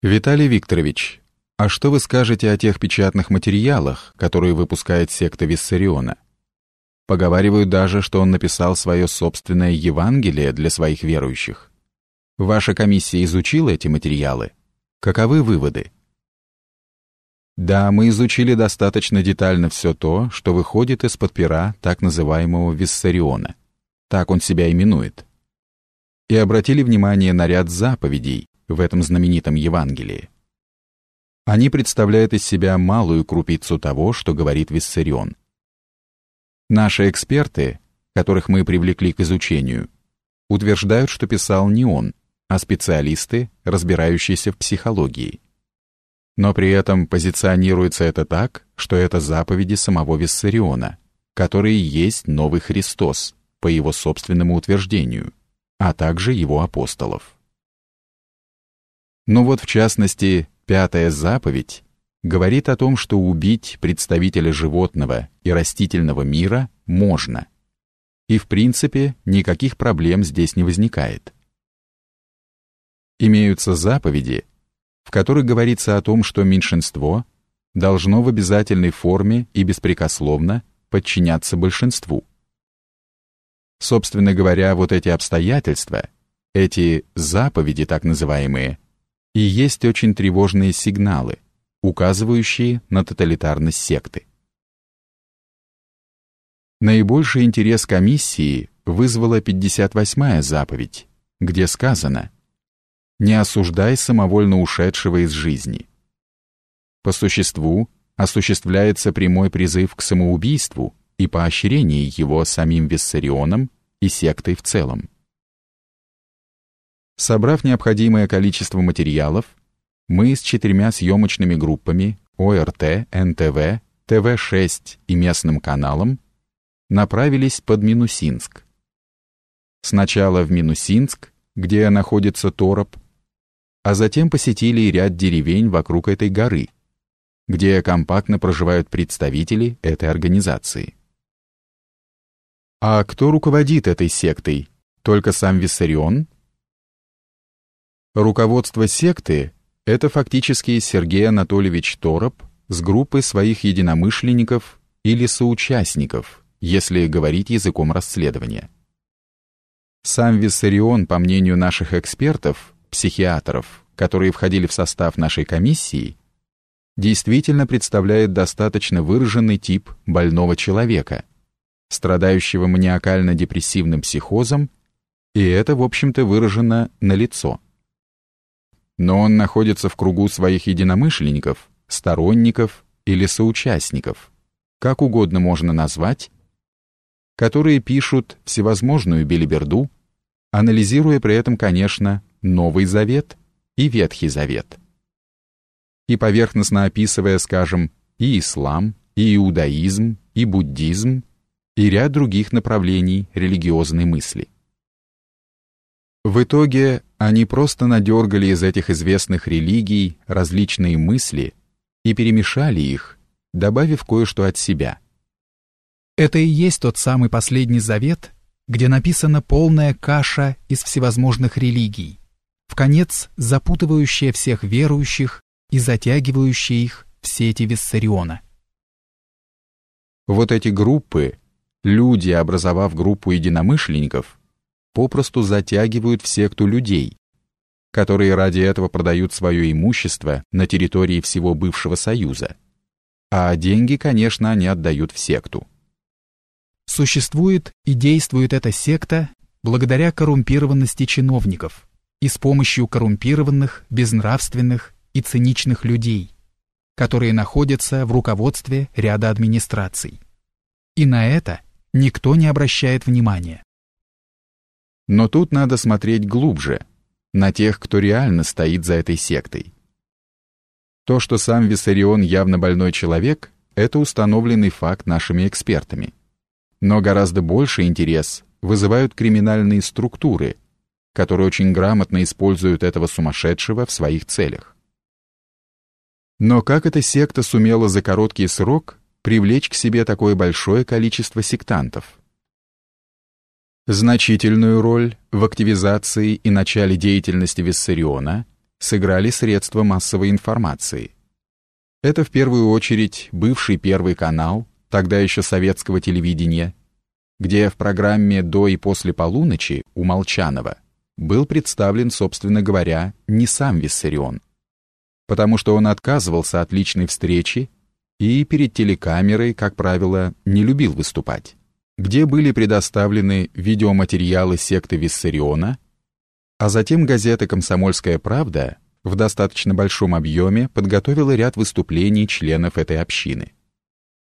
Виталий Викторович, а что вы скажете о тех печатных материалах, которые выпускает секта Виссариона? Поговаривают даже, что он написал свое собственное Евангелие для своих верующих. Ваша комиссия изучила эти материалы? Каковы выводы? Да, мы изучили достаточно детально все то, что выходит из-под пера так называемого Виссариона. Так он себя именует. И обратили внимание на ряд заповедей, в этом знаменитом Евангелии. Они представляют из себя малую крупицу того, что говорит Виссарион. Наши эксперты, которых мы привлекли к изучению, утверждают, что писал не он, а специалисты, разбирающиеся в психологии. Но при этом позиционируется это так, что это заповеди самого Виссариона, которые есть новый Христос, по его собственному утверждению, а также его апостолов. Но вот в частности, пятая заповедь говорит о том, что убить представителя животного и растительного мира можно. И в принципе никаких проблем здесь не возникает. Имеются заповеди, в которых говорится о том, что меньшинство должно в обязательной форме и беспрекословно подчиняться большинству. Собственно говоря, вот эти обстоятельства, эти заповеди так называемые, и есть очень тревожные сигналы, указывающие на тоталитарность секты. Наибольший интерес комиссии вызвала 58-я заповедь, где сказано «Не осуждай самовольно ушедшего из жизни». По существу осуществляется прямой призыв к самоубийству и поощрение его самим Виссарионом и сектой в целом. Собрав необходимое количество материалов, мы с четырьмя съемочными группами ОРТ, НТВ, ТВ-6 и местным каналом направились под Минусинск. Сначала в Минусинск, где находится Тороп, а затем посетили ряд деревень вокруг этой горы, где компактно проживают представители этой организации. А кто руководит этой сектой? Только сам Виссарион? Руководство секты – это фактически Сергей Анатольевич Тороп с группой своих единомышленников или соучастников, если говорить языком расследования. Сам Виссарион, по мнению наших экспертов, психиатров, которые входили в состав нашей комиссии, действительно представляет достаточно выраженный тип больного человека, страдающего маниакально-депрессивным психозом, и это, в общем-то, выражено на лицо но он находится в кругу своих единомышленников, сторонников или соучастников, как угодно можно назвать, которые пишут всевозможную белиберду, анализируя при этом, конечно, Новый Завет и Ветхий Завет. И поверхностно описывая, скажем, и ислам, и иудаизм, и буддизм, и ряд других направлений религиозной мысли. В итоге они просто надергали из этих известных религий различные мысли и перемешали их, добавив кое-что от себя. Это и есть тот самый последний завет, где написана полная каша из всевозможных религий, в конец запутывающая всех верующих и затягивающая их в сети Виссариона. Вот эти группы, люди, образовав группу единомышленников, попросту затягивают в секту людей, которые ради этого продают свое имущество на территории всего бывшего Союза. А деньги, конечно, они отдают в секту. Существует и действует эта секта благодаря коррумпированности чиновников и с помощью коррумпированных, безнравственных и циничных людей, которые находятся в руководстве ряда администраций. И на это никто не обращает внимания. Но тут надо смотреть глубже, на тех, кто реально стоит за этой сектой. То, что сам Виссарион явно больной человек, это установленный факт нашими экспертами. Но гораздо больше интерес вызывают криминальные структуры, которые очень грамотно используют этого сумасшедшего в своих целях. Но как эта секта сумела за короткий срок привлечь к себе такое большое количество сектантов? Значительную роль в активизации и начале деятельности Виссариона сыграли средства массовой информации. Это в первую очередь бывший Первый канал, тогда еще советского телевидения, где в программе «До и после полуночи» у Молчанова был представлен, собственно говоря, не сам Виссарион, потому что он отказывался от личной встречи и перед телекамерой, как правило, не любил выступать, где были предоставлены видеоматериалы секты Виссариона, а затем газета «Комсомольская правда» в достаточно большом объеме подготовила ряд выступлений членов этой общины.